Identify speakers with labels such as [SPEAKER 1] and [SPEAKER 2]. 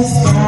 [SPEAKER 1] que